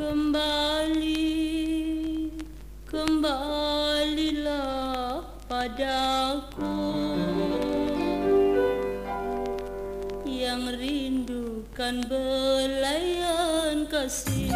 kembali kembalilah padaku. Yang rindukan belayan kasih.